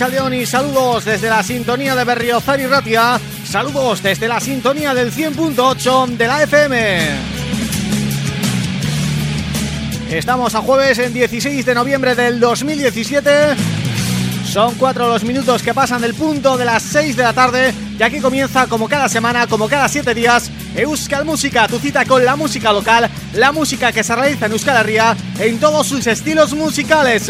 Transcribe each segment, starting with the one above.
Y saludos desde la sintonía de Berriozar y Ratia. Saludos desde la sintonía del 100.8 de la FM Estamos a jueves en 16 de noviembre del 2017 Son cuatro los minutos que pasan del punto de las 6 de la tarde Y aquí comienza como cada semana, como cada siete días Euskal Música, tu cita con la música local La música que se realiza en Euskal Herria en todos sus estilos musicales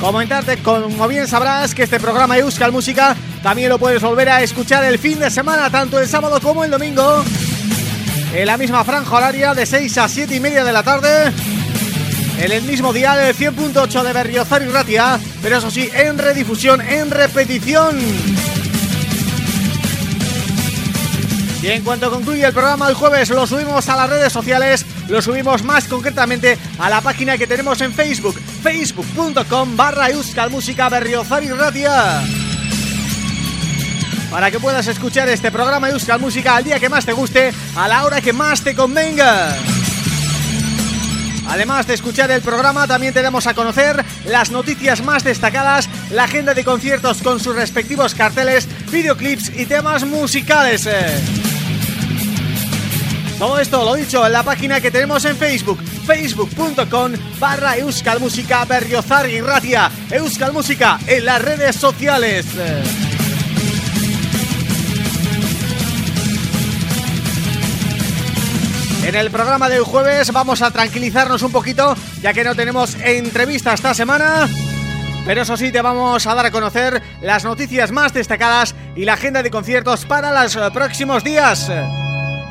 Comentarte, como bien sabrás, que este programa Euskal Música también lo puedes volver a escuchar el fin de semana, tanto el sábado como el domingo, en la misma franja horaria de 6 a 7 y media de la tarde, en el mismo día del 100.8 de Berriozar y Ratia, pero eso sí, en redifusión, en repetición. Y en cuanto concluye el programa el jueves lo subimos a las redes sociales, lo subimos más concretamente a la página que tenemos en Facebook, facebook.com barra Música Berriozar para que puedas escuchar este programa Euskal Música al día que más te guste, a la hora que más te convenga. Además de escuchar el programa, también tenemos a conocer las noticias más destacadas, la agenda de conciertos con sus respectivos carteles, videoclips y temas musicales. Todo esto, lo dicho, en la página que tenemos en Facebook facebook.com barra Euskal Música Berriozar y Euskal Música en las redes sociales. En el programa del jueves vamos a tranquilizarnos un poquito ya que no tenemos entrevista esta semana. Pero eso sí, te vamos a dar a conocer las noticias más destacadas y la agenda de conciertos para los próximos días.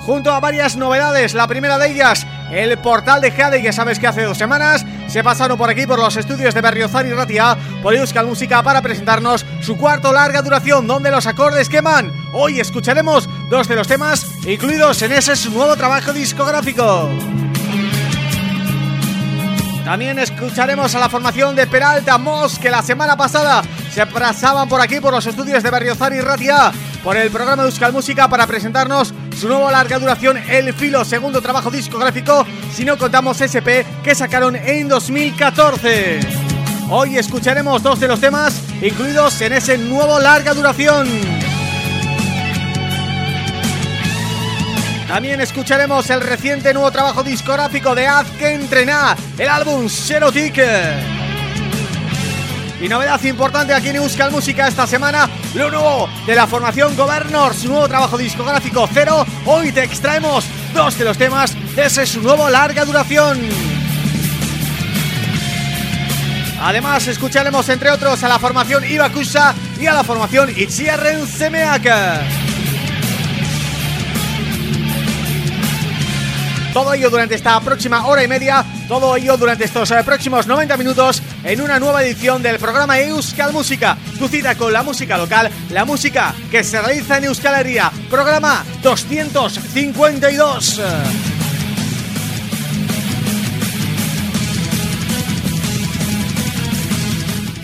Junto a varias novedades. La primera de ellas, el portal de Jade, ya sabes que hace dos semanas se pasaron por aquí por los estudios de Berriozar y Ratia por Euskal Música para presentarnos su cuarto larga duración donde los acordes queman. Hoy escucharemos dos de los temas incluidos en ese su nuevo trabajo discográfico. También escucharemos a la formación de Peralta Mos que la semana pasada se pasaban por aquí por los estudios de Berriozar y Ratia por el programa de Euskal Música para presentarnos su nueva larga duración El Filo, segundo trabajo discográfico, si no contamos SP, que sacaron en 2014. Hoy escucharemos dos de los temas incluidos en ese nuevo larga duración. También escucharemos el reciente nuevo trabajo discográfico de Haz que entrena, el álbum Xerotic. Y novedad importante aquí en Euskal Música esta semana Lo nuevo de la formación Governor Su nuevo trabajo discográfico Cero. Hoy te extraemos dos de los temas ese su nuevo larga duración. Además escucharemos entre otros a la formación Ibakusa Y a la formación Itziarren Semeaka Todo ello durante esta próxima hora y media Todo ello durante estos eh, próximos 90 minutos En una nueva edición del programa Euskal Música. Tu cita con la música local La música que se realiza en Euskal Herria. Programa 252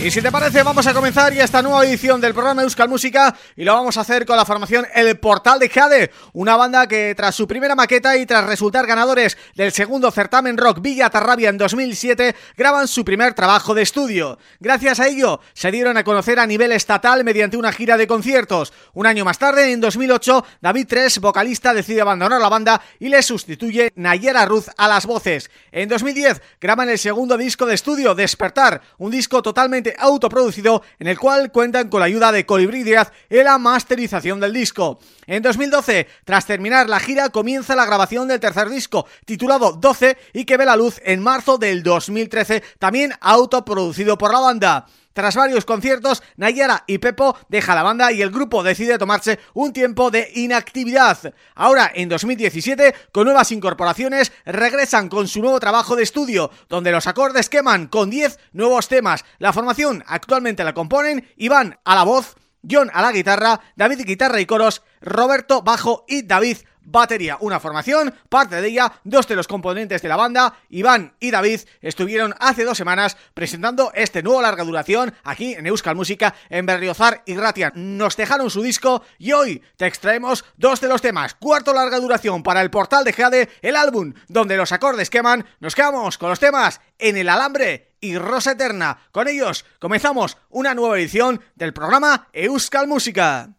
Y si te parece vamos a comenzar ya esta nueva edición del programa Euskal Música y lo vamos a hacer con la formación El Portal de Jade, una banda que tras su primera maqueta y tras resultar ganadores del segundo certamen rock Villa Tarrabia en 2007 graban su primer trabajo de estudio. Gracias a ello se dieron a conocer a nivel estatal mediante una gira de conciertos. Un año más tarde, en 2008, David Tres, vocalista, decide abandonar la banda y le sustituye Nayera Ruz a las voces. En 2010 graban el segundo disco de estudio, Despertar, un disco totalmente autoproducido en el cual cuentan con la ayuda de Colibrí en la masterización del disco. En 2012, tras terminar la gira, comienza la grabación del tercer disco, titulado 12 y que ve la luz en marzo del 2013, también autoproducido por la banda. Tras varios conciertos, Nayara y Pepo deja la banda y el grupo decide tomarse un tiempo de inactividad. Ahora, en 2017, con nuevas incorporaciones, regresan con su nuevo trabajo de estudio, donde los acordes queman con 10 nuevos temas. La formación actualmente la componen Iván a la voz, John a la guitarra, David guitarra y coros, Roberto bajo y David batería, una formación, parte de ella, dos de los componentes de la banda, Iván y David, estuvieron hace dos semanas presentando este nuevo larga duración aquí en Euskal Música, en Berriozar y Ratian. Nos dejaron su disco y hoy te extraemos dos de los temas, cuarto larga duración para el portal de Jade, el álbum donde los acordes queman, nos quedamos con los temas En el Alambre y Rosa Eterna. Con ellos comenzamos una nueva edición del programa Euskal Música.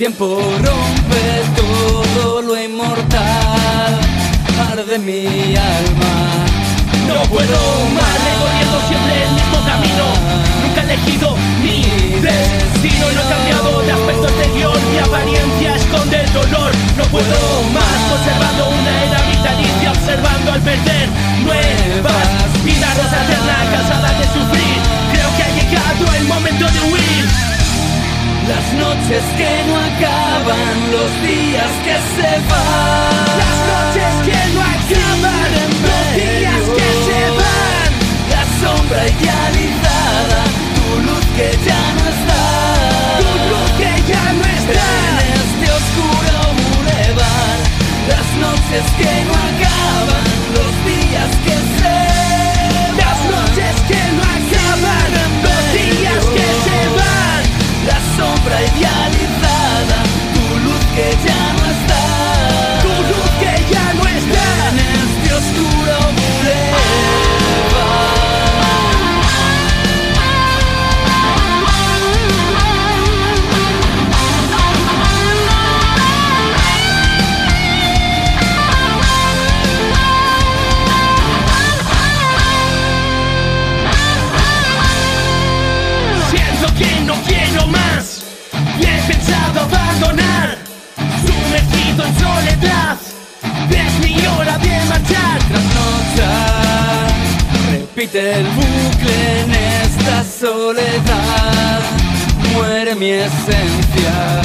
tiempo rompe todo lo inmortal, arde mi alma. No, no puedo más, recorriendo siempre el mismo este camino, nunca he elegido mi destino y no he cambiado de aspecto exterior, mi apariencia esconde el dolor. No puedo más, conservando una edad vitalicia, observando al perder nuevas vidas, alterna cansada de sufrir. Creo que ha llegado el momento de huir. Las noches que no acaban, los días que se van. Las noches que no acaban, los días que se van. La sombra idealizada, tu luz que ya no está. Tu luz que ya no está. En este oscuro bulevar. Las noches que no acaban, los días que se van. Repite el bucle en esta soledad. Muere mi esencia.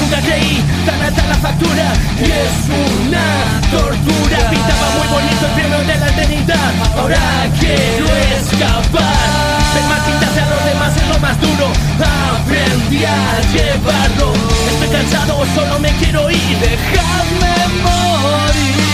Nunca creí tan alta la factura y es una tortura. Pintaba muy bonito el cielo de la eternidad. Ahora quiero escapar. Ver más tintas a los demás es lo más duro. Aprendí a llevarlo. Estoy cansado, solo me quiero ir. Dejadme morir.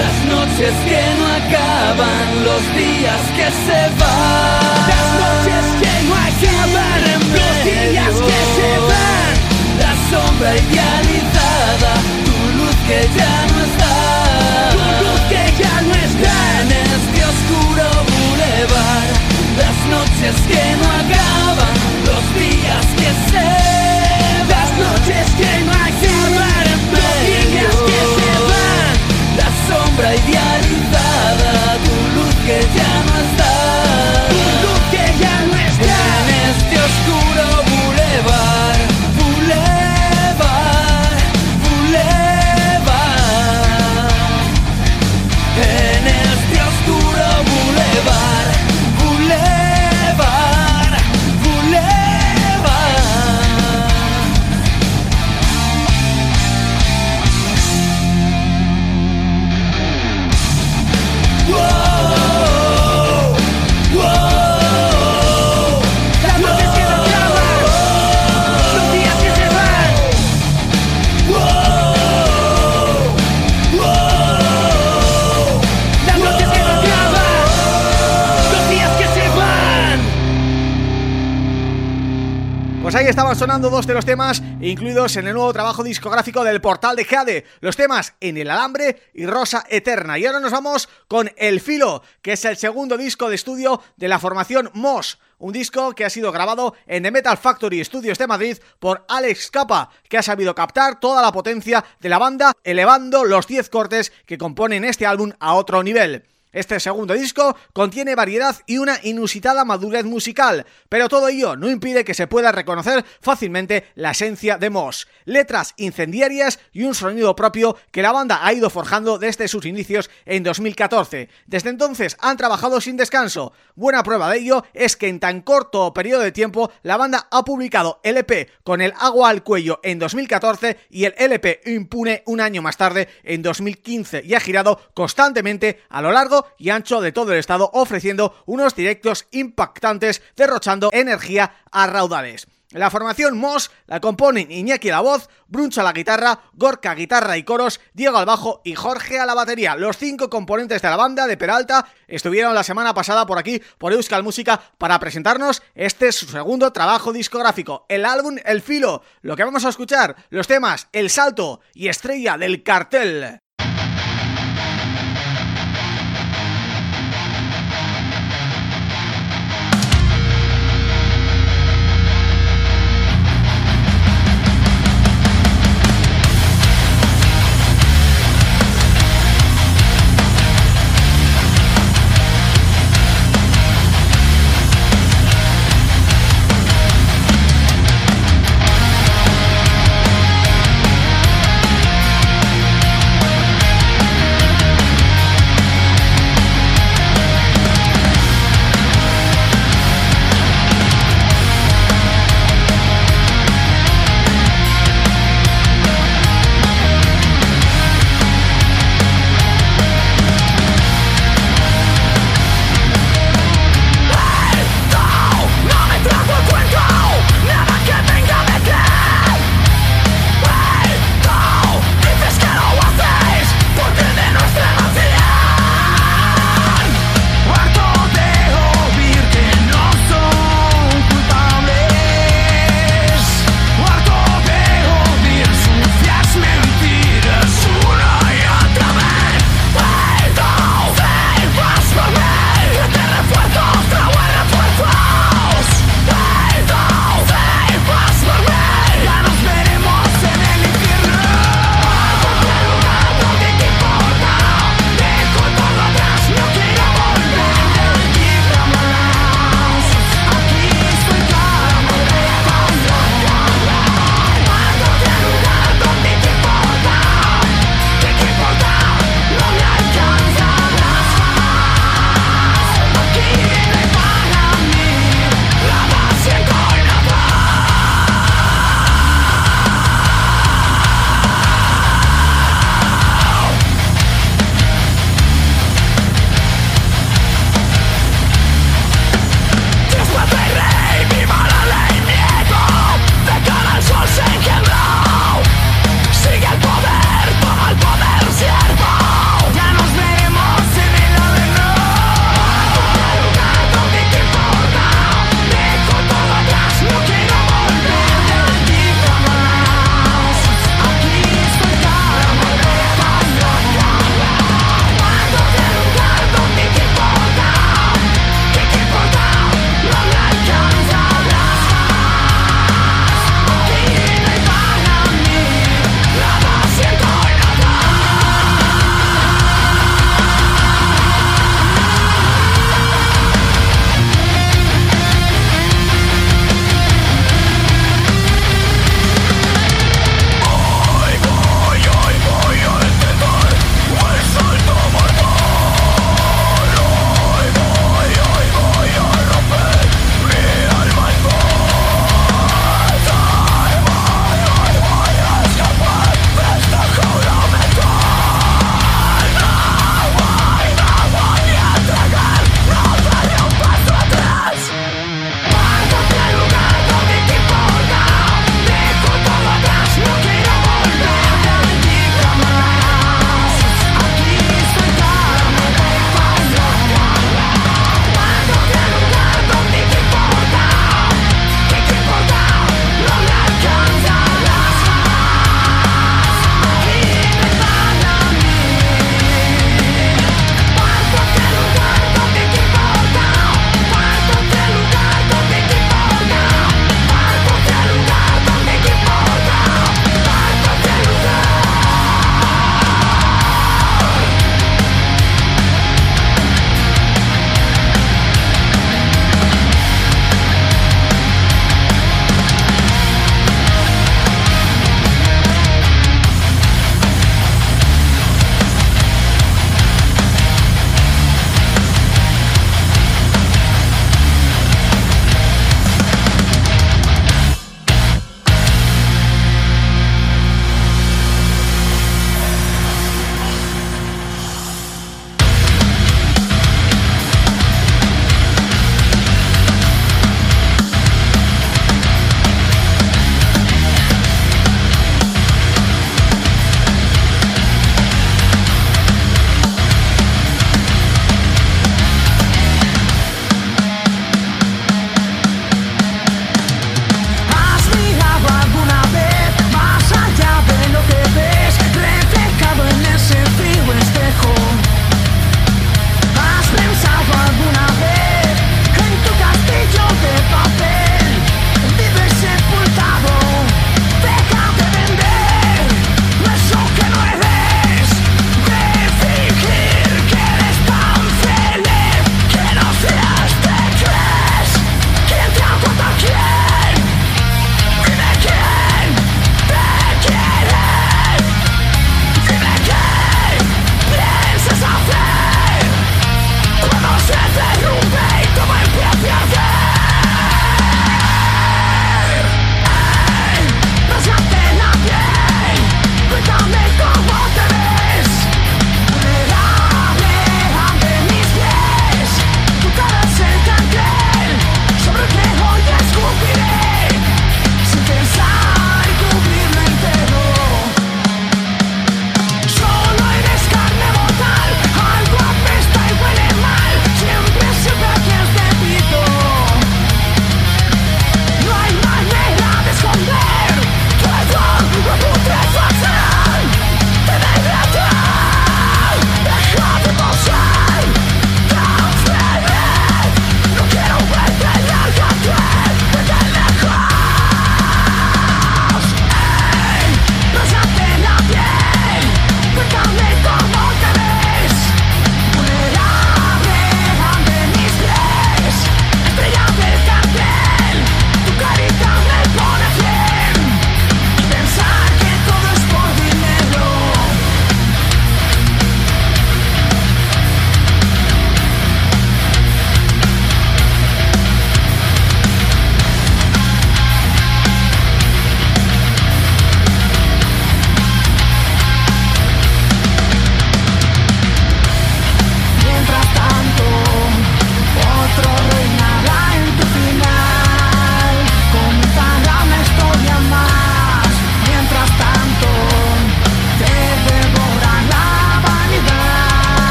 Las noches que no acaban, los días que se van. Las noches que no acaban, los días que se van. La sombra idealizada, tu luz que ya no está. Tu luz que ya no está. En este oscuro bulevar, las noches que no acaban, los días que se van. Las noches que no sonando dos de los temas incluidos en el nuevo trabajo discográfico del portal de Jade, los temas En el Alambre y Rosa Eterna. Y ahora nos vamos con El Filo, que es el segundo disco de estudio de la formación Moss, un disco que ha sido grabado en The Metal Factory Studios de Madrid por Alex Capa, que ha sabido captar toda la potencia de la banda, elevando los 10 cortes que componen este álbum a otro nivel. Este segundo disco contiene variedad y una inusitada madurez musical, pero todo ello no impide que se pueda reconocer fácilmente la esencia de Moss. Letras incendiarias y un sonido propio que la banda ha ido forjando desde sus inicios en 2014. Desde entonces han trabajado sin descanso. Buena prueba de ello es que en tan corto periodo de tiempo la banda ha publicado el EP con el agua al cuello en 2014 y el LP impune un año más tarde en 2015 y ha girado constantemente a lo largo y ancho de todo el estado ofreciendo unos directos impactantes derrochando energía a raudales. La formación Moss la componen Iñaki la voz, Bruncho a la guitarra, Gorka guitarra y coros, Diego al bajo y Jorge a la batería. Los cinco componentes de la banda de Peralta estuvieron la semana pasada por aquí, por Euskal Música, para presentarnos este su segundo trabajo discográfico, el álbum El Filo. Lo que vamos a escuchar, los temas El Salto y Estrella del Cartel.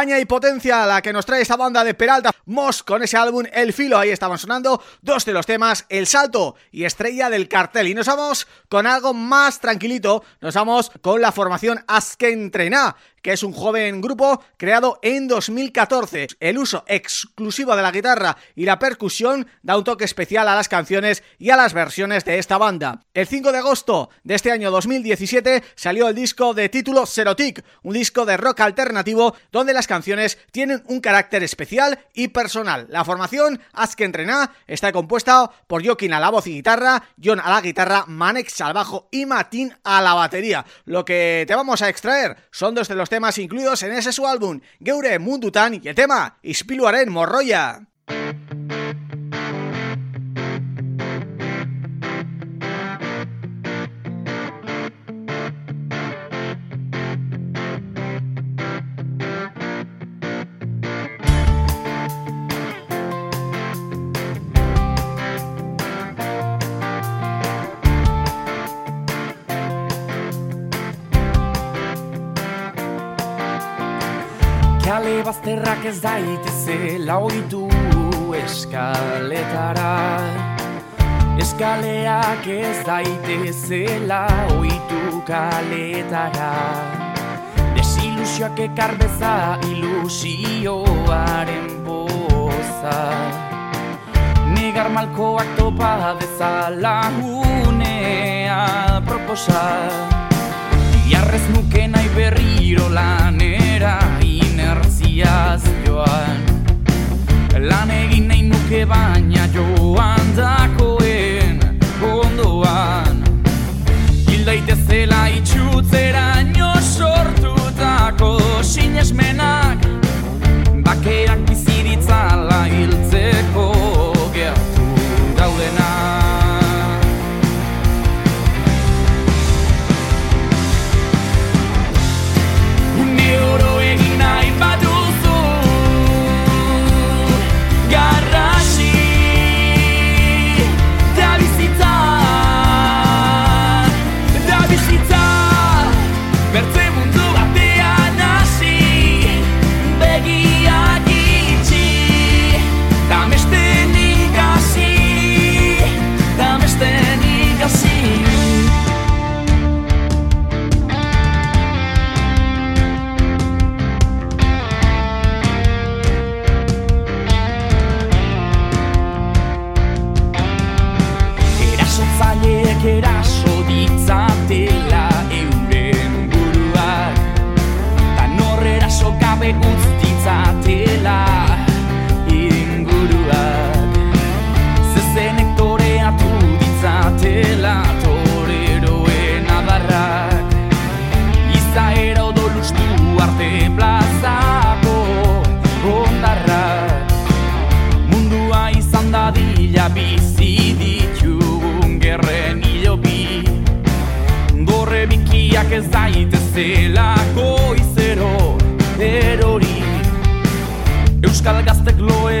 Y potencia la que nos trae esta banda de Peralta Moss con ese álbum El Filo, ahí estaban sonando dos de los temas, El Salto y Estrella del Cartel. Y nos vamos con algo más tranquilito, nos vamos con la formación Asken Trená, que es un joven grupo creado en 2014. El uso exclusivo de la guitarra y la percusión da un toque especial a las canciones y a las versiones de esta banda. El 5 de agosto de este año 2017 salió el disco de título Serotic, un disco de rock alternativo donde las canciones tienen un carácter especial y personal. La formación que Entrená está compuesta por Joaquín a la voz y guitarra, John a la guitarra, Manex al bajo y Matin a la batería. Lo que te vamos a extraer son dos de los temas incluidos en ese su álbum, Geure Mundutan y el tema Ispiluaren Morroya. Bazterrak ez daitezela oitu eskaletara. Eskaleak ez daitezela oitu kaletara. Desilusioak ekar beza ilusioaren poza. Negar malkoak topa bezala unea proposa. Iarrez nuke nahi berriro lanera inertziaz joan. Lan egin nahi nuke baina joan dakoen ondoan. Hildaitezela itxutzera nio sortutako sinesmenak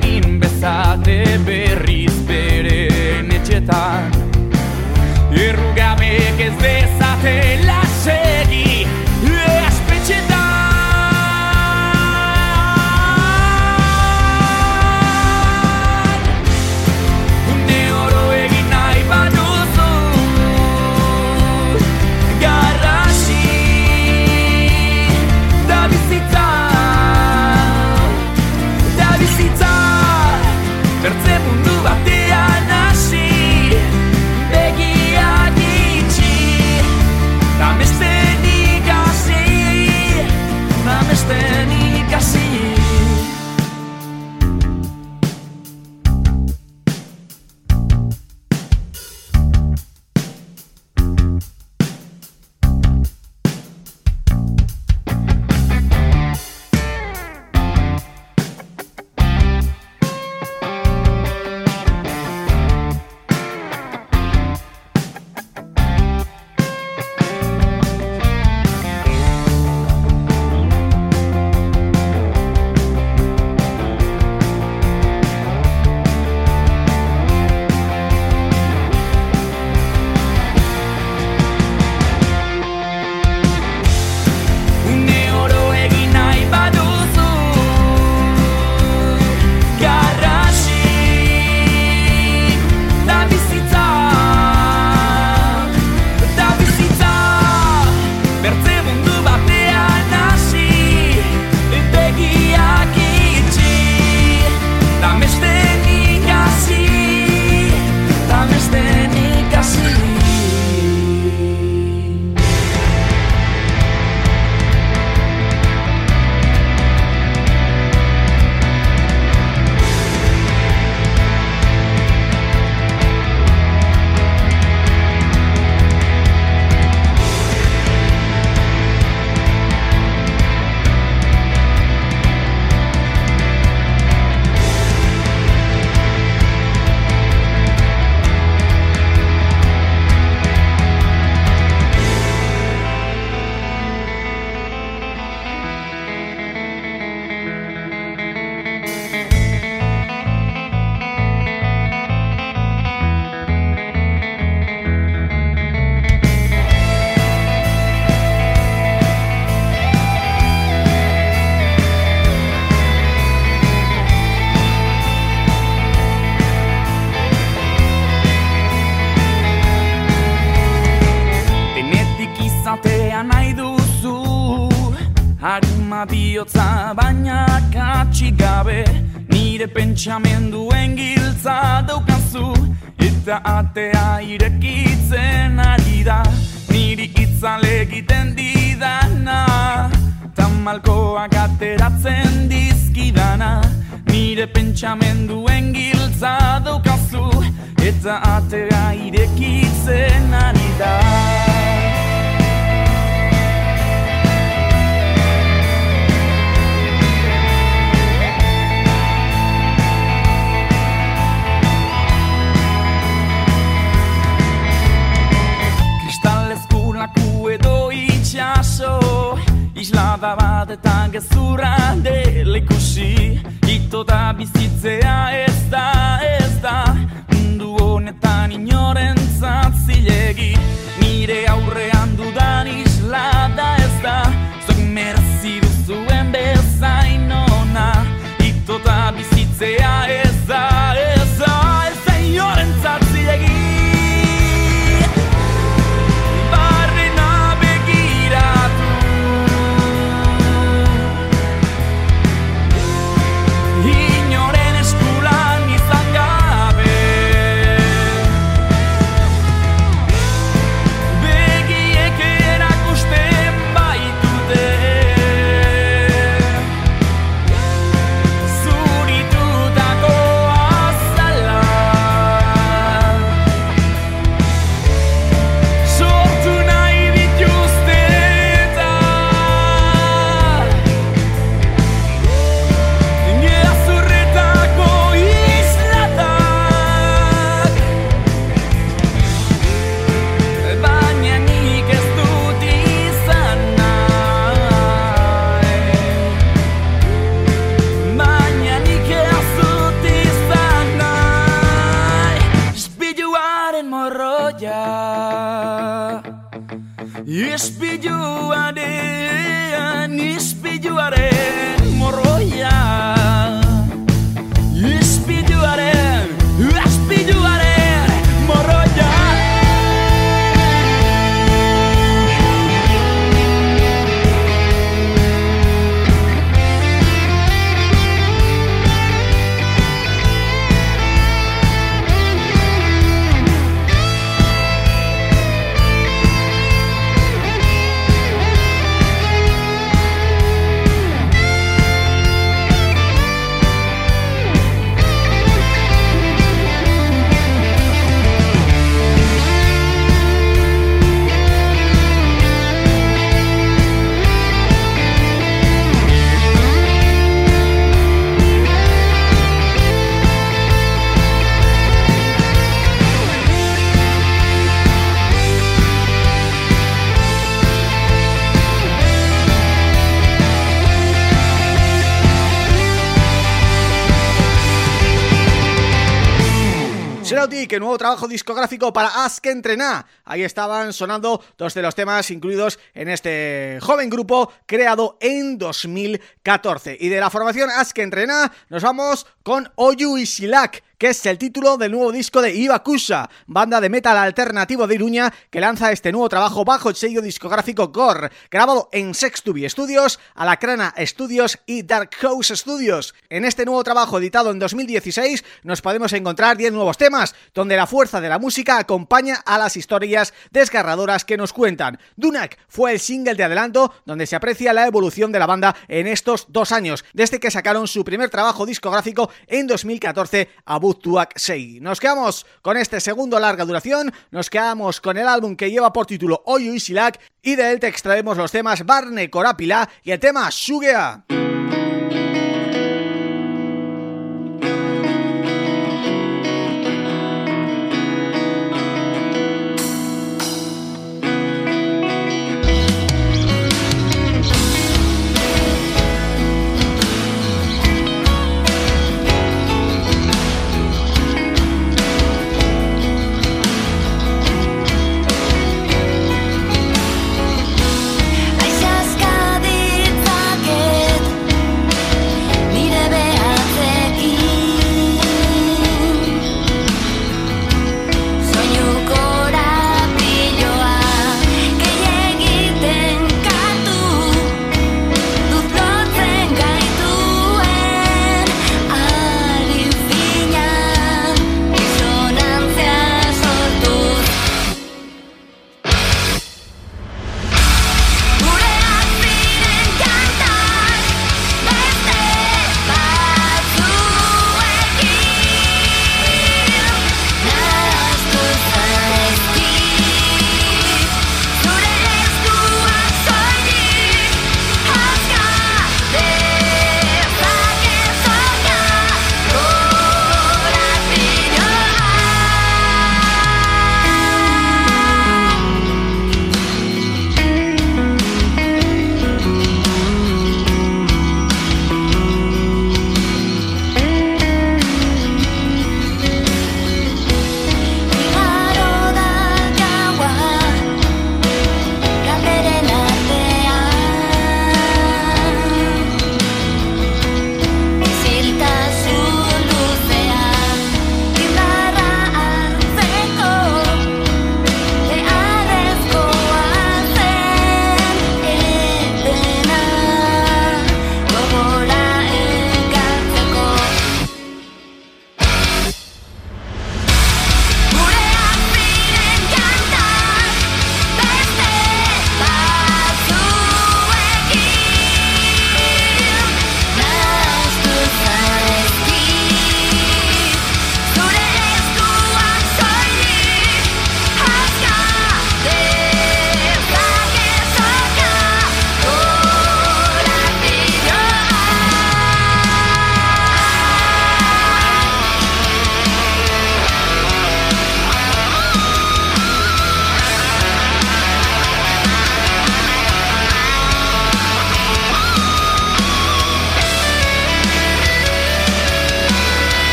egin bezate berriz beren etxetan. Errugabek ez bezatela Eta atea irekitzen ari da itxaso Islada bat eta gezurra dela ikusi. Ito da bizitzea ez da, ez da Mundu honetan inoren zatzilegi Nire aurrean dudan islada ez da. Zok merzi duzuen bezain ona. Ito da bizitzea ez da Ez que nuevo trabajo discográfico para Ask Entrená. Ahí estaban sonando dos de los temas incluidos en este joven grupo creado en 2014. Y de la formación Ask Entrená nos vamos con Oyu y Silak que es el título del nuevo disco de Ibakusa, banda de metal alternativo de Iruña que lanza este nuevo trabajo bajo el sello discográfico Gore, grabado en Sextubi Studios, Alacrana Studios y Dark House Studios. En este nuevo trabajo editado en 2016 nos podemos encontrar 10 nuevos temas, donde la fuerza de la música acompaña a las historias desgarradoras que nos cuentan. Dunak fue el single de adelanto donde se aprecia la evolución de la banda en estos dos años, desde que sacaron su primer trabajo discográfico en 2014 a Tuak 6. Nos quedamos con este segundo larga duración, nos quedamos con el álbum que lleva por título Oyu y Silak y de él te extraemos los temas Barne Corapila y el tema Sugea.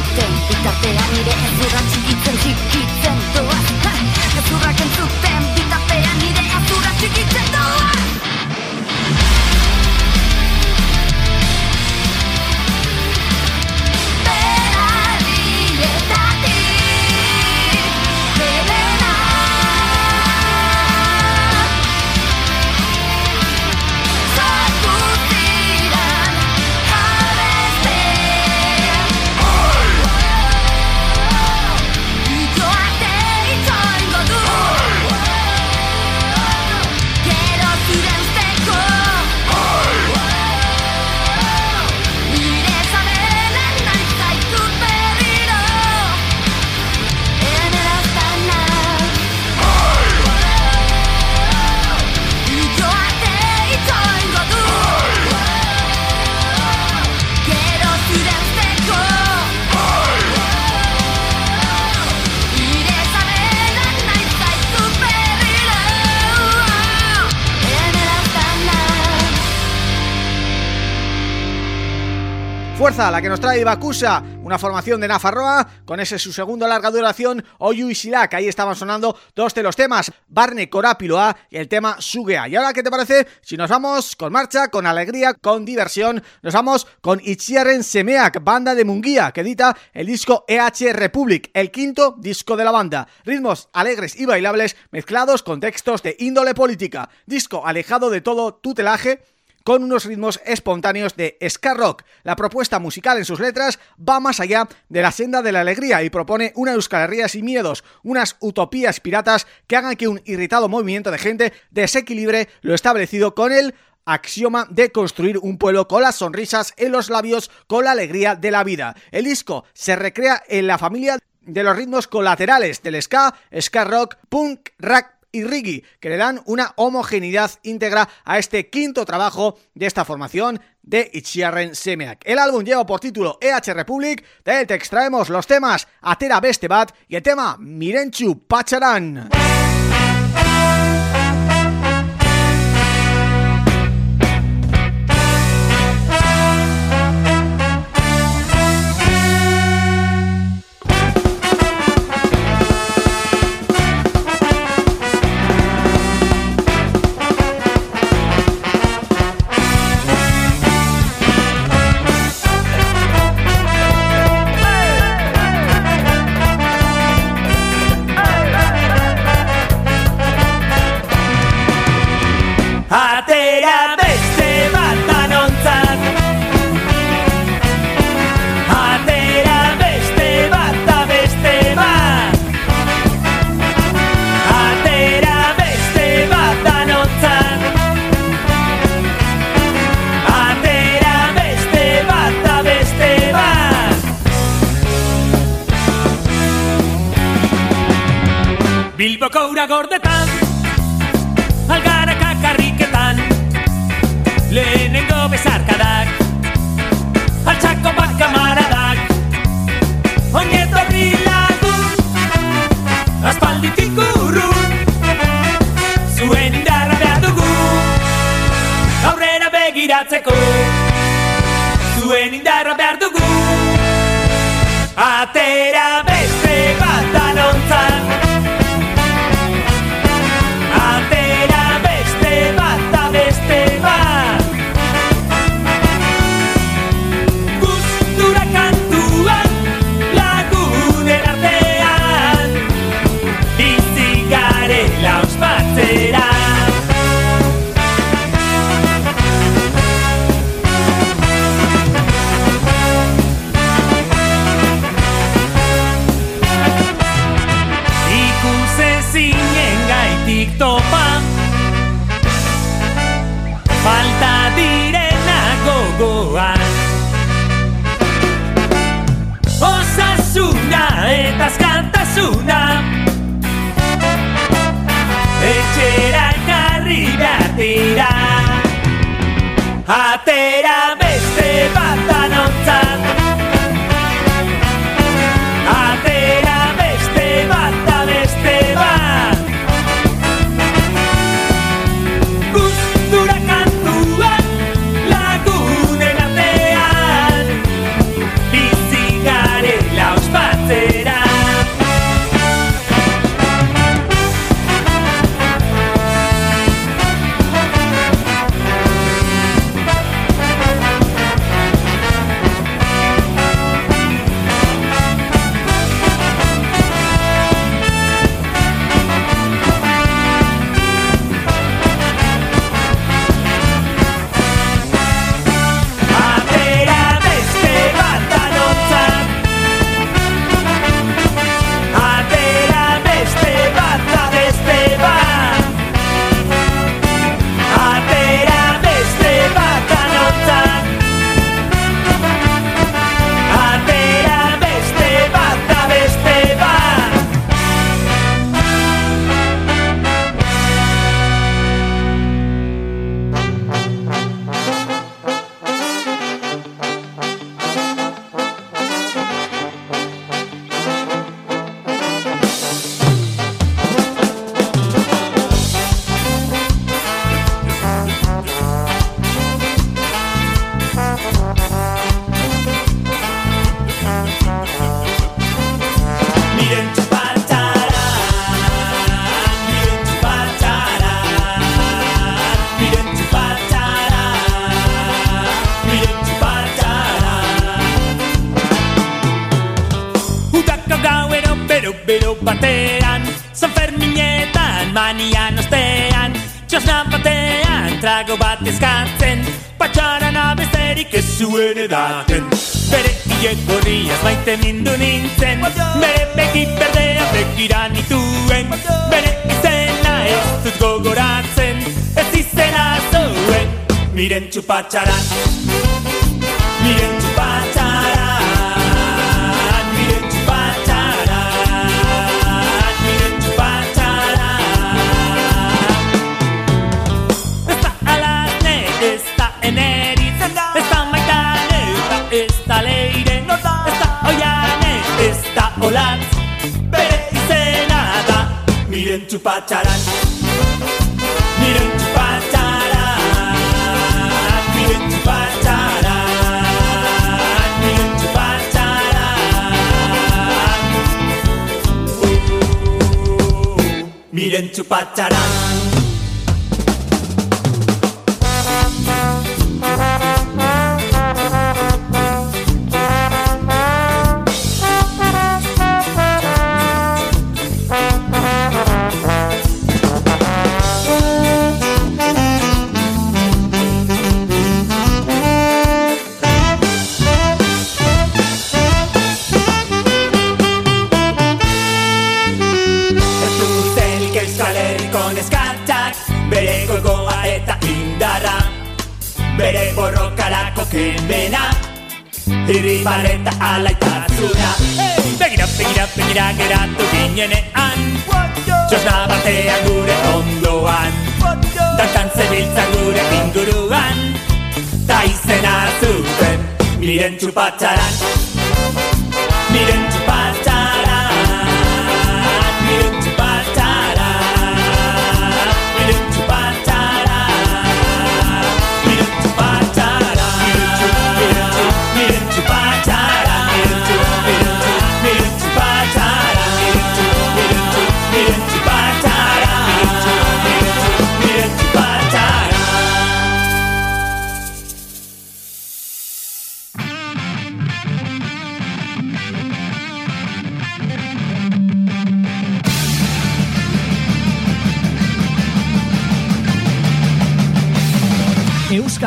Entzuten Bitartean nire ezurra txikitzen txikitzen doaz Ezurrak entzuten bitartean nire ezurra txikitzen doaz La que nos trae Bakusa, una formación de Nafarroa, con ese su segundo larga duración, Oyu y Silak, ahí estaban sonando dos de los temas, Barne Corapiloa y el tema Sugea. Y ahora, ¿qué te parece? Si nos vamos con marcha, con alegría, con diversión, nos vamos con Itziaren Semeak, banda de Munguía, que edita el disco EH Republic, el quinto disco de la banda. Ritmos alegres y bailables mezclados con textos de índole política. Disco alejado de todo tutelaje con unos ritmos espontáneos de ska rock. La propuesta musical en sus letras va más allá de la senda de la alegría y propone una Euskal Herria sin miedos, unas utopías piratas que hagan que un irritado movimiento de gente desequilibre lo establecido con el axioma de construir un pueblo con las sonrisas en los labios, con la alegría de la vida. El disco se recrea en la familia de los ritmos colaterales del ska, ska rock, punk, rock y Rigi, que le dan una homogeneidad íntegra a este quinto trabajo de esta formación de Itziarren Semeak. El álbum lleva por título EH Republic, de él te extraemos los temas Atera Bestebat y el tema Mirenchu Pacharán. Bilboko ura gordetan Algara kakarriketan Lehenengo bezarkadak Altxako bat kamaradak Onieto bilagun Aspalditik urrun Zuen indarra behar dugu Aurrera begiratzeko Zuen indarra behar dugu Atera beste zura eta azkantasuna Etxera ikarri behar dira. Atera beste bat Watch that.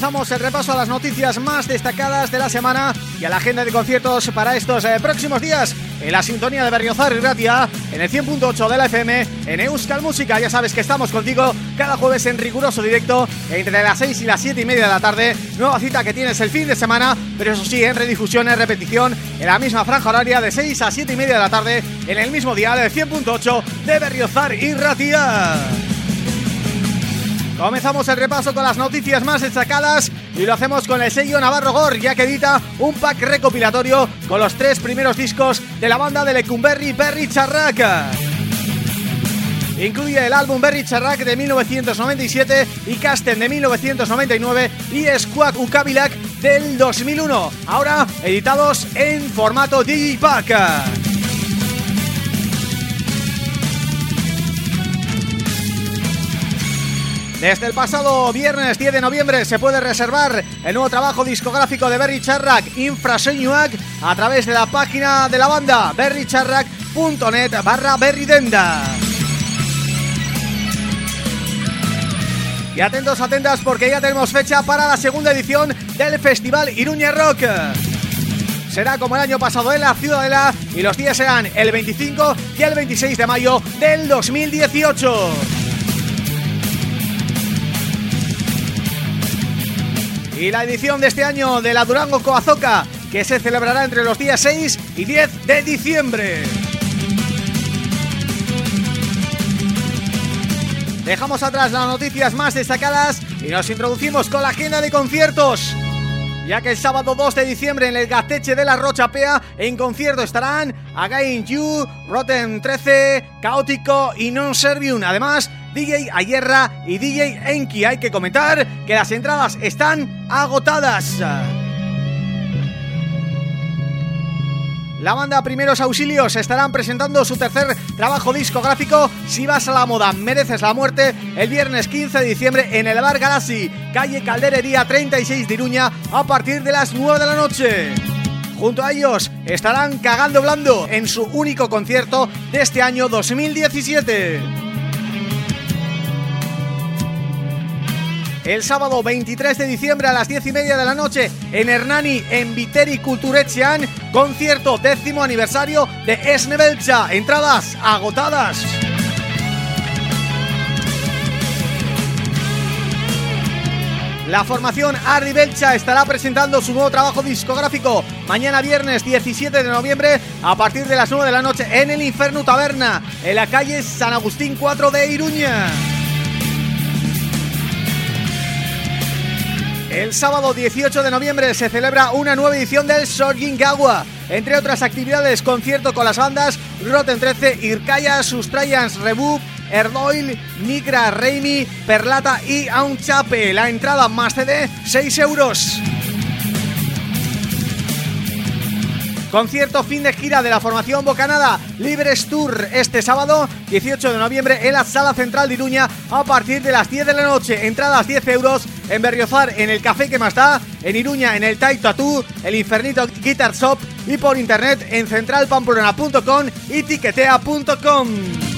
Comenzamos el repaso a las noticias más destacadas de la semana y a la agenda de conciertos para estos eh, próximos días en la sintonía de Berriozar y Ratia, en el 100.8 de la FM, en Euskal Música. Ya sabes que estamos contigo cada jueves en riguroso directo entre las 6 y las 7 y media de la tarde. Nueva cita que tienes el fin de semana, pero eso sí, en redifusión, en repetición, en la misma franja horaria de 6 a 7 y media de la tarde, en el mismo día del 100.8 de Berriozar y Ratia. Comenzamos el repaso con las noticias más destacadas y lo hacemos con el sello Navarro Gor, ya que edita un pack recopilatorio con los tres primeros discos de la banda de Lecumberri Berry Charrac. Incluye el álbum Berry Charrac de 1997 y Casten de 1999 y Squad Ukabilak del 2001, ahora editados en formato Digipack. Desde el pasado viernes 10 de noviembre se puede reservar el nuevo trabajo discográfico de Berry Charrac, Infraseñuac, a través de la página de la banda berrycharrac.net barra. Y atentos, atentas, porque ya tenemos fecha para la segunda edición del Festival Iruña Rock. Será como el año pasado en la Ciudadela y los días serán el 25 y el 26 de mayo del 2018. Y la edición de este año de la Durango Coazoca que se celebrará entre los días 6 y 10 de diciembre. Dejamos atrás las noticias más destacadas y nos introducimos con la agenda de conciertos. Ya que el sábado 2 de diciembre en el Gasteche de la Rochapea en concierto estarán Again You, Rotten 13, Caótico y Non Servium. Además, DJ Ayerra y DJ Enki. Hay que comentar que las entradas están agotadas. La banda Primeros Auxilios estarán presentando su tercer trabajo discográfico Si vas a la moda, mereces la muerte el viernes 15 de diciembre en el Bar Galaxy, calle Calderería 36 de Iruña a partir de las 9 de la noche. Junto a ellos estarán cagando blando en su único concierto de este año 2017. El sábado 23 de diciembre a las 10 y media de la noche en Hernani, en Viteri Kulturetxean, concierto décimo aniversario de Esnebelcha, entradas agotadas. La formación Arri Belcha estará presentando su nuevo trabajo discográfico mañana viernes 17 de noviembre a partir de las 9 de la noche en el Inferno Taberna, en la calle San Agustín 4 de Iruña. El sábado 18 de noviembre se celebra una nueva edición del Gawa. Entre otras actividades, concierto con las bandas Rotten 13, Irkaya, Sustrayans, Reboot, Erdoil, Nigra, Reimi, Perlata y Aunchape. La entrada más CD, 6 euros. Concierto fin de gira de la formación Bocanada Libres Tour este sábado 18 de noviembre en la Sala Central de Iruña a partir de las 10 de la noche. Entradas 10 euros en Berriozar en el Café que más da, en Iruña en el Tai Tattoo, el Infernito Guitar Shop y por internet en centralpamplona.com y tiquetea.com.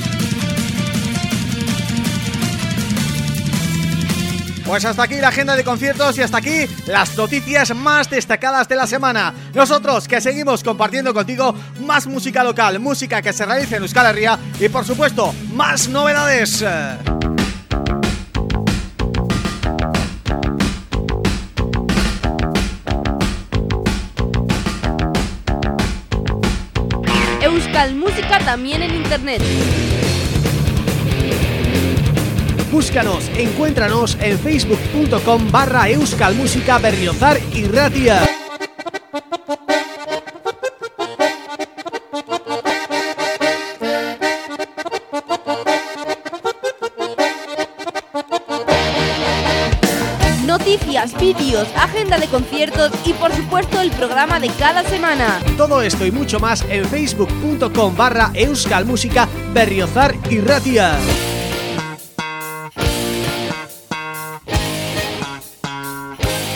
Pues hasta aquí la agenda de conciertos y hasta aquí las noticias más destacadas de la semana. Nosotros que seguimos compartiendo contigo más música local, música que se realiza en Euskal Herria y por supuesto más novedades. Euskal Música también en internet. Búscanos, encuéntranos en facebook.com barra euskalmusica berriozar y ratia. Noticias, vídeos, agenda de conciertos y por supuesto el programa de cada semana. Todo esto y mucho más en facebook.com barra euskalmusica berriozar y ratia.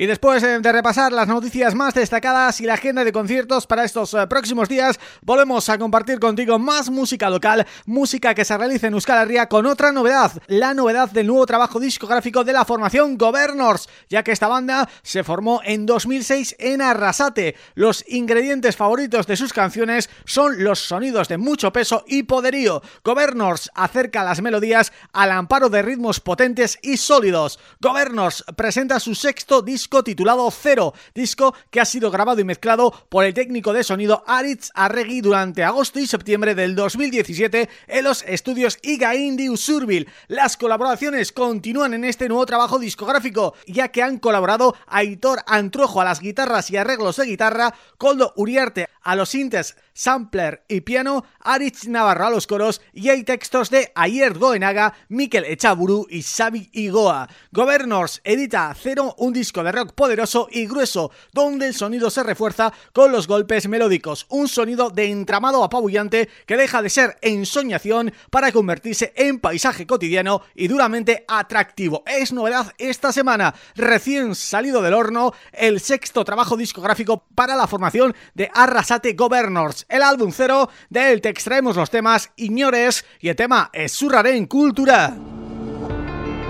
Y después eh, de repasar las noticias más destacadas y la agenda de conciertos para estos eh, próximos días, volvemos a compartir contigo más música local, música que se realiza en Euskal Herria con otra novedad, la novedad del nuevo trabajo discográfico de la formación Governors, ya que esta banda se formó en 2006 en Arrasate. Los ingredientes favoritos de sus canciones son los sonidos de mucho peso y poderío. Governors acerca las melodías al amparo de ritmos potentes y sólidos. Governors presenta su sexto disco titulado Cero, disco que ha sido grabado y mezclado por el técnico de sonido Aritz Arregui durante agosto y septiembre del 2017 en los estudios Iga Indie Usurbil. Las colaboraciones continúan en este nuevo trabajo discográfico, ya que han colaborado Aitor Antrujo a las guitarras y arreglos de guitarra, Coldo Uriarte a los sintes sampler y piano, Aritz Navarro a los coros y hay textos de Ayer Goenaga, Mikel Echaburu y Xavi Igoa. Governors edita Cero, un disco de rock poderoso y grueso, donde el sonido se refuerza con los golpes melódicos, un sonido de entramado apabullante que deja de ser ensoñación para convertirse en paisaje cotidiano y duramente atractivo. Es novedad esta semana, recién salido del horno, el sexto trabajo discográfico para la formación de Arrasate Governors el álbum cero, de él te extraemos los temas Ignores y el tema en Kultura.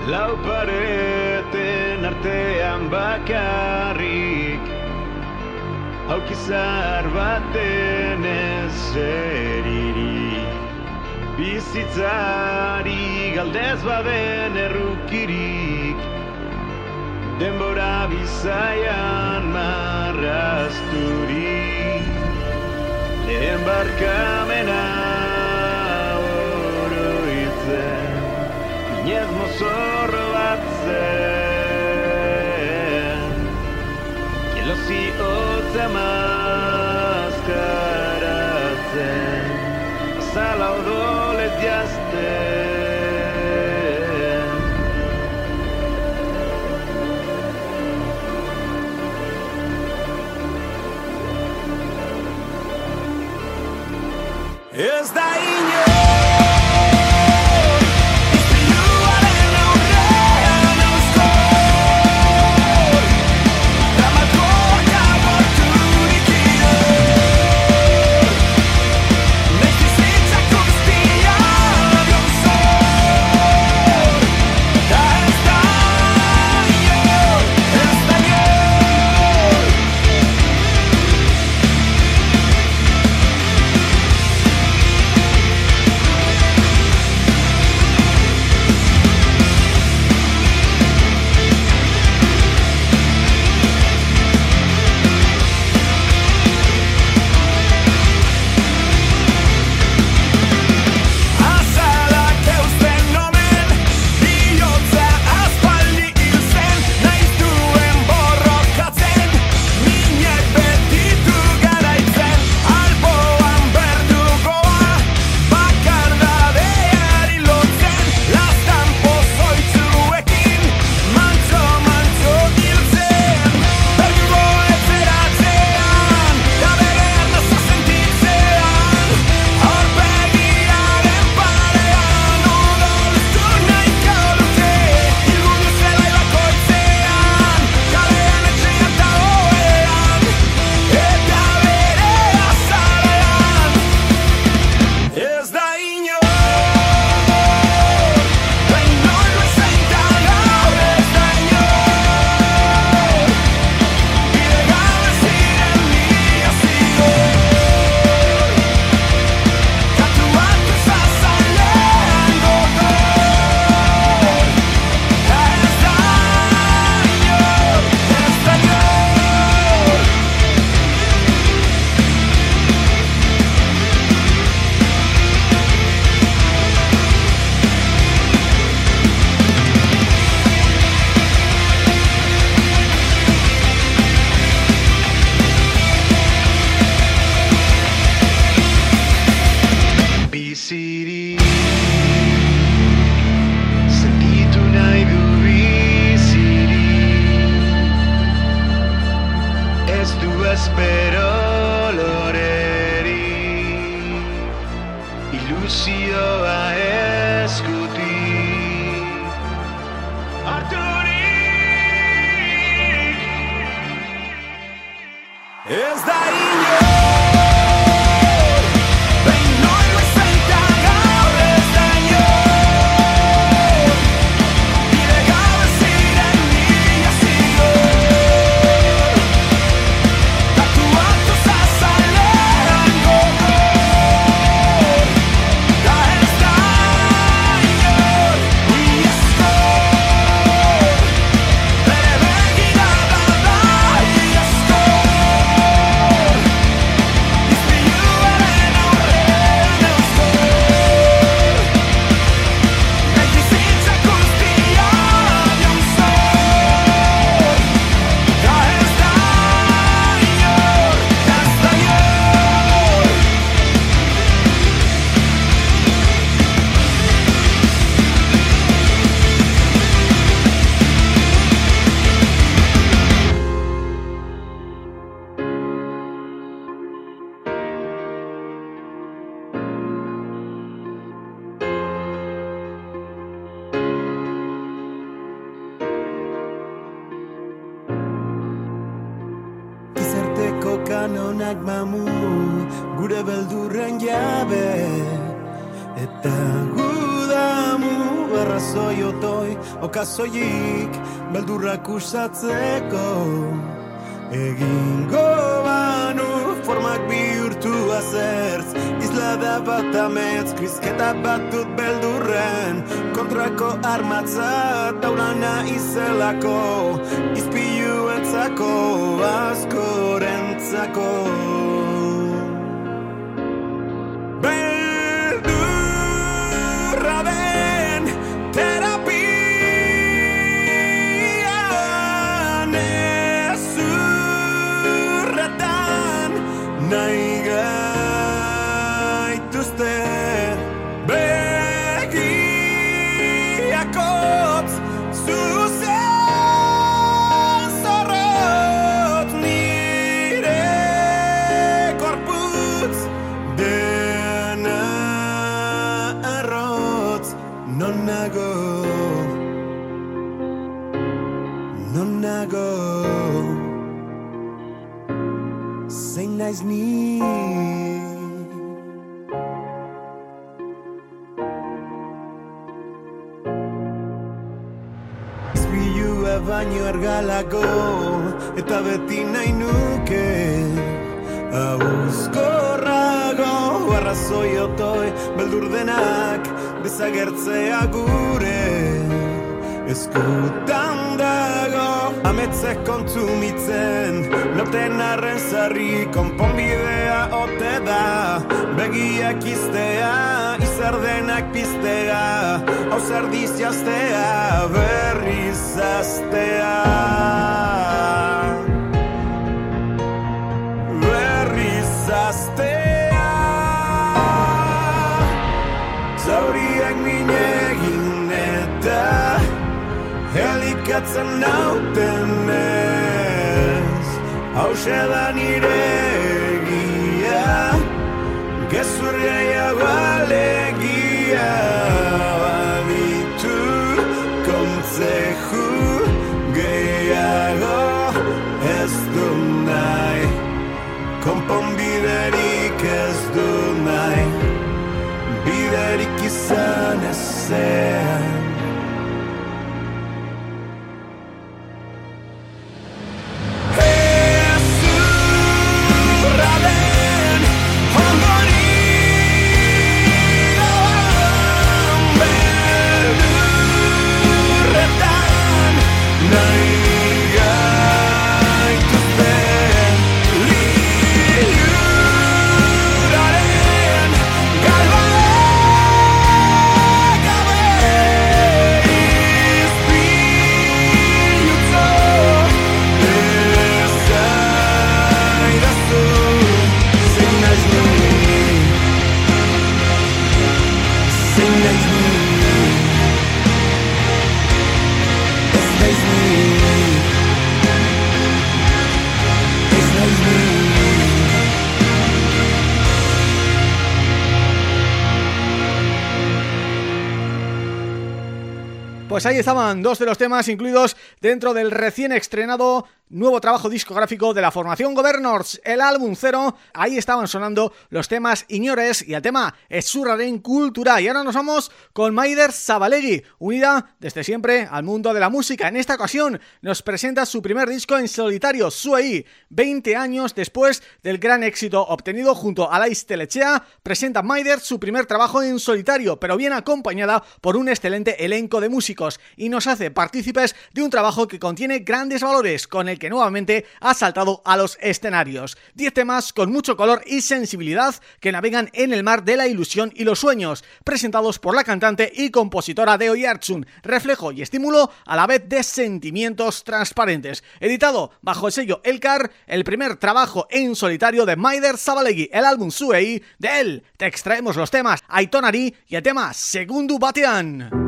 Lau pareten artean bakarrik Haukizar baten ezeriri Bizitzari galdez baden errukirik Denbora bizaian marrasturik Embarcame na ulicę Nie zmuszorować Is that in? Okazoik Beldurrak usatzeko Egingo banu Formak bihurtu azertz. Isla da bat ametz Krizketa bat dut beldurren Kontrako armatza Taulana izelako Izpilu entzako Askorentzako baino ergalako Eta beti nahi nuke. Auzkorrago Arrazoi otoi Beldur denak Desagertzea gure. Eskutan dago Ametzek kontsumitzen Noten arren zarri Konponbidea ote da. Begiak iztea Izar denak piztea Hau zerdiz jaztea Berriz aztea Helikatzen nauten ez Hauxe da nire egia Gezur gehiago alegia. Babitu kontzeju gehiago Ez du nahi. Konponbiderik ez du nahi. Biderik izan ezean pues ahí estaban dos de los temas incluidos dentro del recién estrenado nuevo trabajo discográfico de la formación Governors, el álbum cero, ahí estaban sonando los temas Iñores y el tema en Cultura. Y ahora nos vamos con Maider Zabalegui, unida desde siempre al mundo de la música. En esta ocasión nos presenta su primer disco en solitario, Suei, 20 años después del gran éxito obtenido junto a Lais Telechea, presenta Maider su primer trabajo en solitario, pero bien acompañada por un excelente elenco de músicos y nos hace partícipes de un trabajo que contiene grandes valores con el que nuevamente ha saltado a los escenarios. Diez temas con mucho color y sensibilidad que navegan en el mar de la ilusión y los sueños, presentados por la cantante y compositora de Oyartsun, reflejo y estímulo a la vez de sentimientos transparentes. Editado bajo el sello Elcar, el primer trabajo en solitario de Maider Zabalegui, el álbum Suei, de él te extraemos los temas Aitonari y el tema Segundo Batian.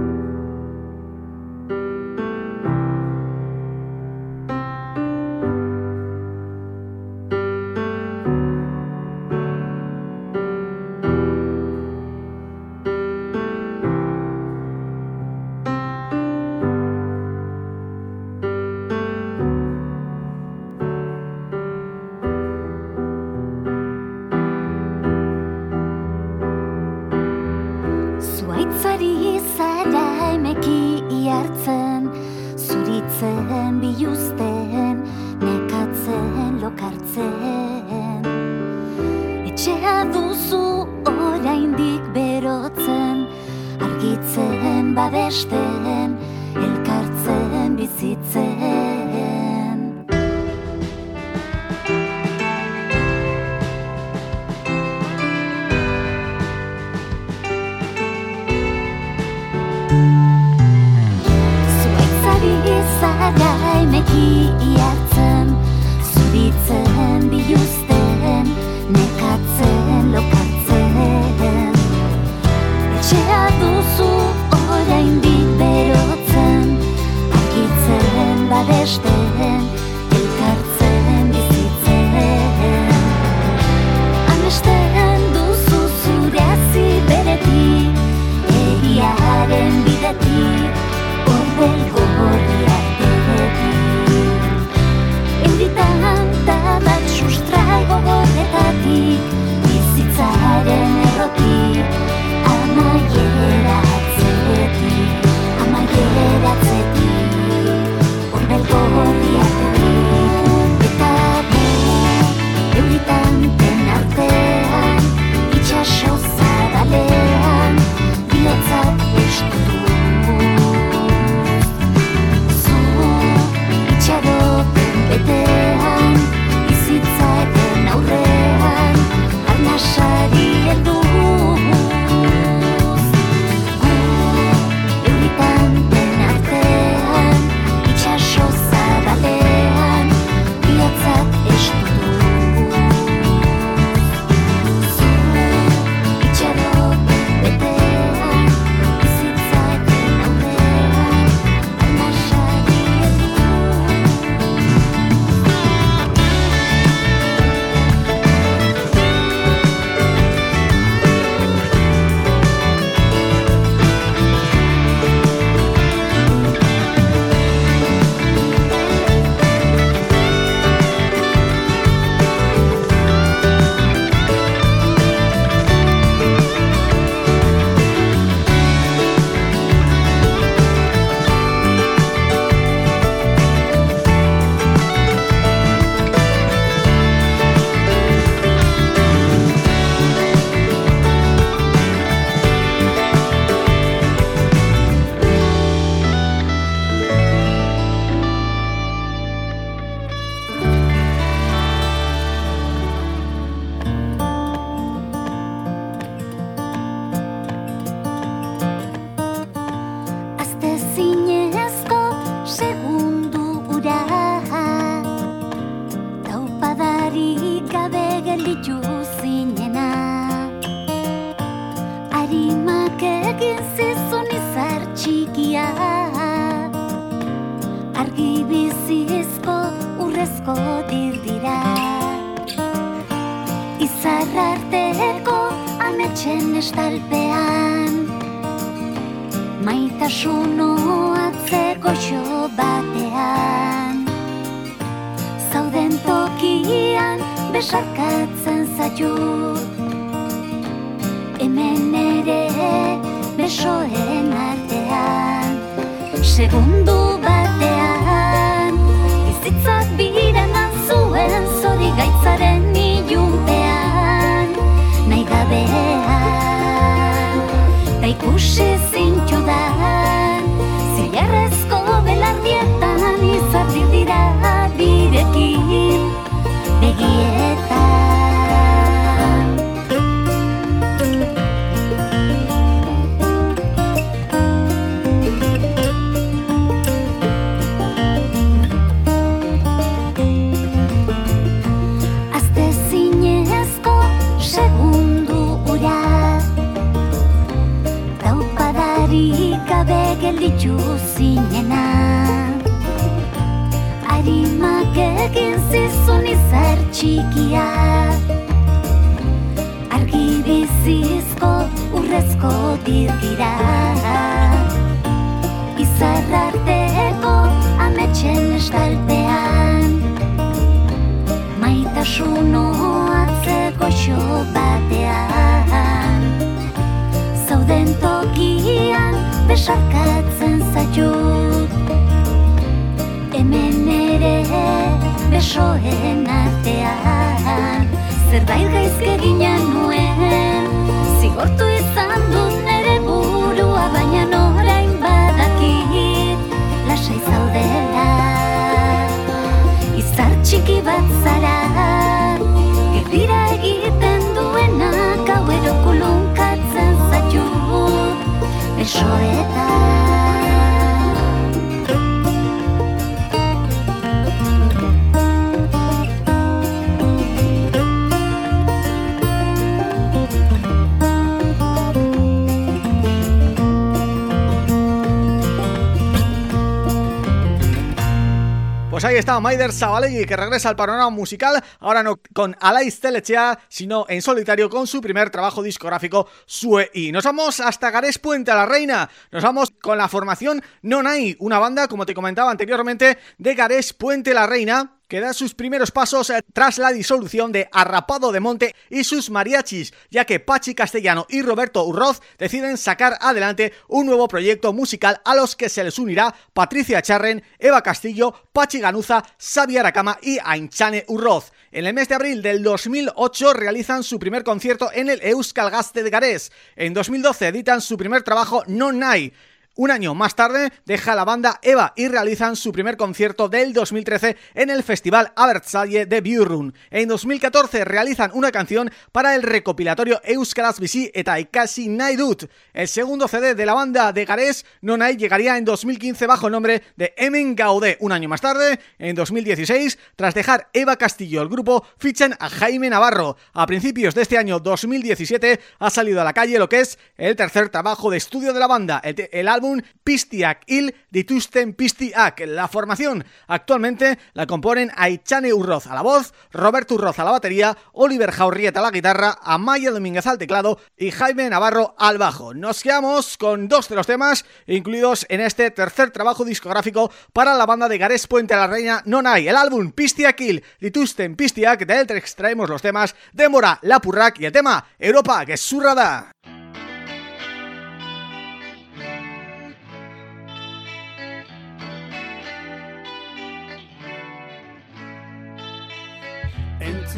Está Maider Zabalegui que regresa al panorama musical, ahora no con Alaiz Telechea, sino en solitario con su primer trabajo discográfico Sue y nos vamos hasta Garés Puente a la Reina, nos vamos con la formación Nonai, una banda como te comentaba anteriormente de Garés Puente la Reina que da sus primeros pasos eh, tras la disolución de Arrapado de Monte y sus mariachis, ya que Pachi Castellano y Roberto Urroz deciden sacar adelante un nuevo proyecto musical a los que se les unirá Patricia Charren, Eva Castillo, Pachi Ganuza, Xavi Aracama y Ainchane Urroz. En el mes de abril del 2008 realizan su primer concierto en el Euskal Gaste de Garés. En 2012 editan su primer trabajo No Night. Un año más tarde deja la banda Eva y realizan su primer concierto del 2013 en el Festival Abertzaile de Biurrun. En 2014 realizan una canción para el recopilatorio Euskaraz Bizi eta Ikasi nahi dut. El segundo CD de la banda de Garés, Nonai, llegaría en 2015 bajo el nombre de Emen Gaudé. Un año más tarde, en 2016, tras dejar Eva Castillo el grupo, fichan a Jaime Navarro. A principios de este año 2017 ha salido a la calle lo que es el tercer trabajo de estudio de la banda, el álbum Pistiak Il Dituzten Pistiak. La formación actualmente la componen Aichane Urroz a la voz, Roberto Urroz a la batería, Oliver Jaurrieta a la guitarra, Amaya Domínguez al teclado y Jaime Navarro al bajo. Nos quedamos con dos de los temas incluidos en este tercer trabajo discográfico para la banda de Garés Puente a la Reina Nonai, el álbum Pistiak Il Dituzten Pistiak, de él te extraemos los temas Demora, Lapurrak y el tema Europa, que es surrada.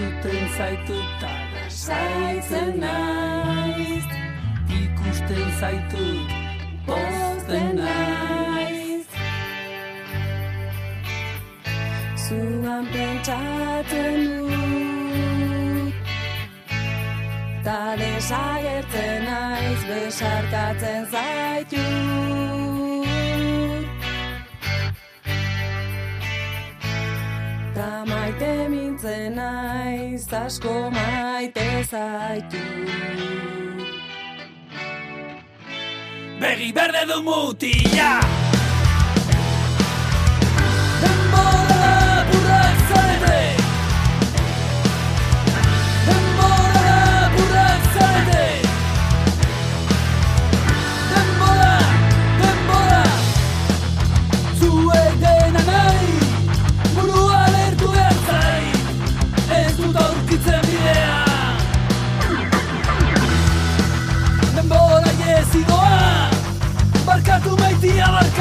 Entzuten zaitut saitzen naiz. Ikusten zaitut pozten naiz. Zuan pentsatzen dut Ta desagertzen naiz besarkatzen zaitut. Ta maite mintzen naiz, asko maite zaitu. Begi berde du mutila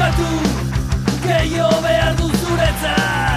Pentsatu, gehiago behar du zuretzat.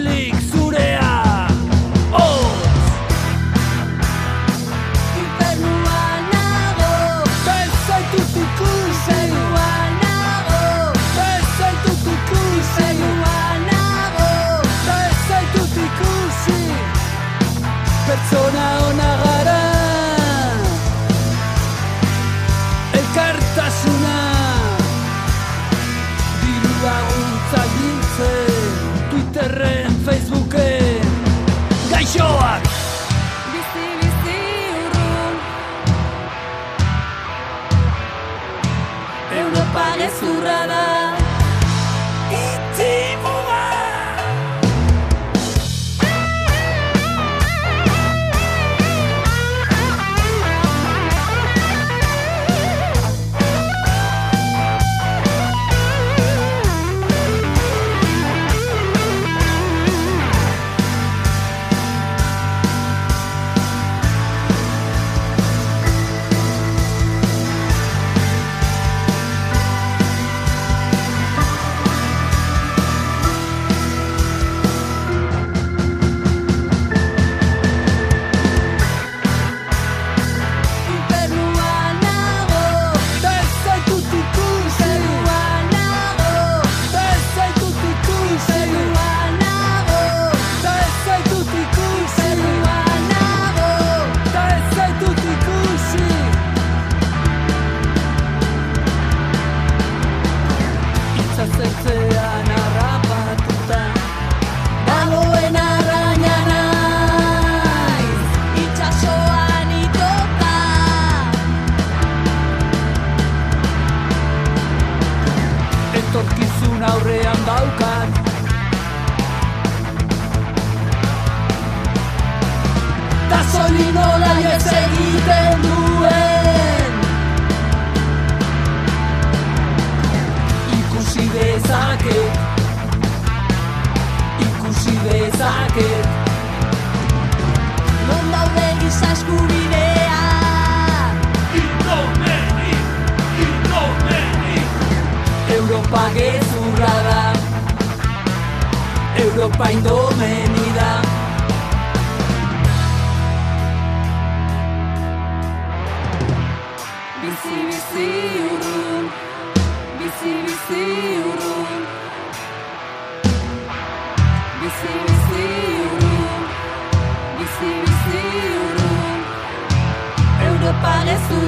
lik zure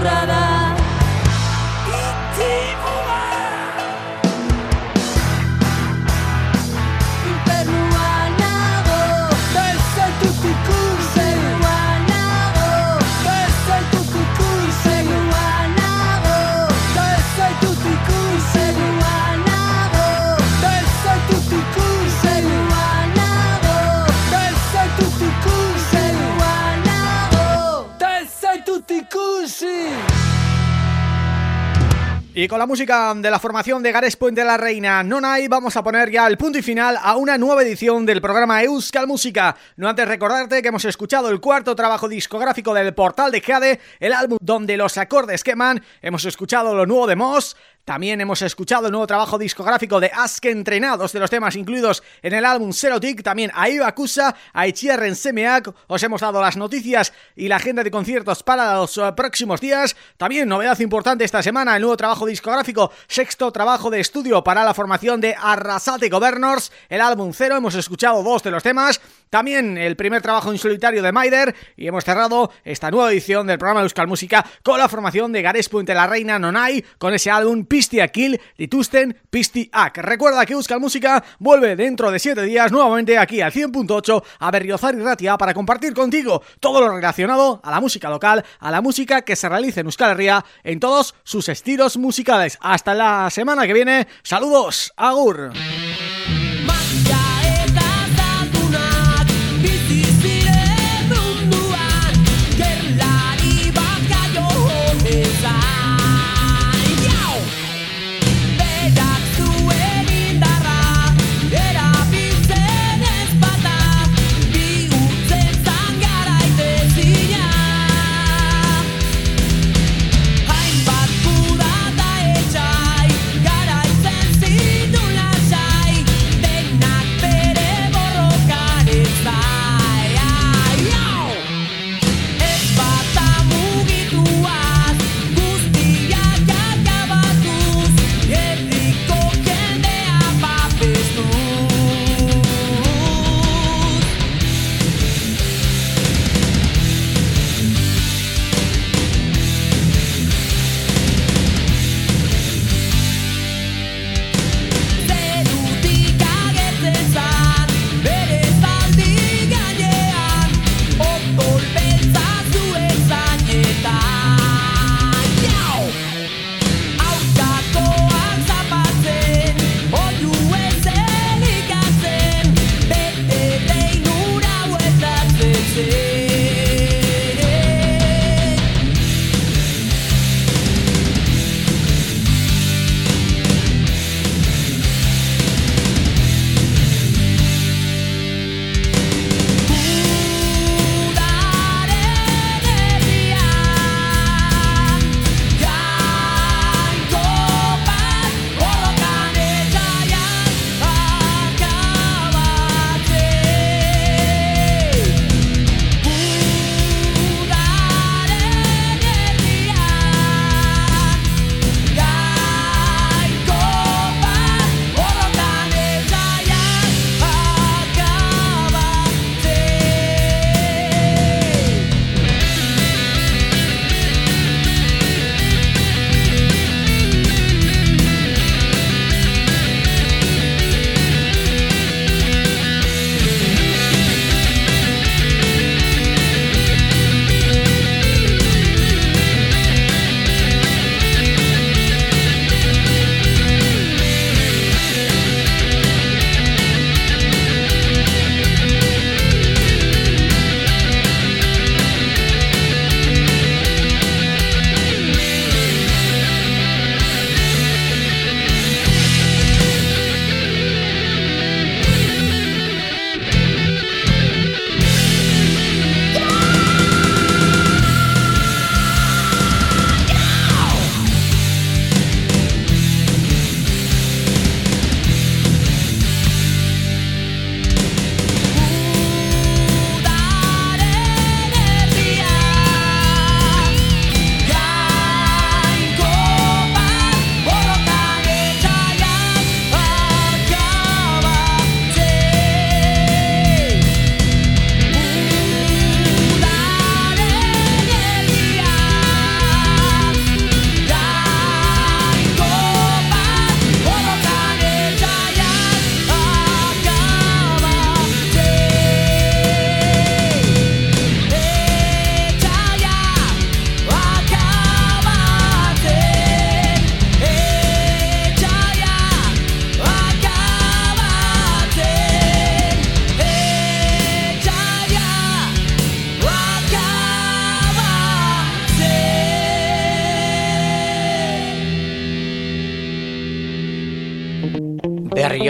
honrada. Y con la música de la formación de Gares de la Reina Nonai vamos a poner ya el punto y final a una nueva edición del programa Euskal Música. No antes recordarte que hemos escuchado el cuarto trabajo discográfico del Portal de Jade, el álbum donde los acordes queman, hemos escuchado lo nuevo de Moss, también hemos escuchado el nuevo trabajo discográfico de Ask Entrenados de los temas incluidos en el álbum Serotic, también a Ibakusa, a Ichierren Semeak, os hemos dado las noticias y la agenda de conciertos para los eh, próximos días, también novedad importante esta semana, el nuevo trabajo discográfico, sexto trabajo de estudio para la formación de Arrasate Governors, el álbum Cero, hemos escuchado dos de los temas, también el primer trabajo en solitario de Maider y hemos cerrado esta nueva edición del programa Euskal Música con la formación de Gares Puente la Reina Nonai con ese álbum Pisti Akil, Litusten, Pisti Ak. Recuerda que Euskal Música vuelve dentro de 7 días nuevamente aquí al 100.8 a Berriozar y Ratia para compartir contigo todo lo relacionado a la música local, a la música que se realiza en Euskal Herria en todos sus estilos musicales. Hasta la semana que viene, saludos, agur.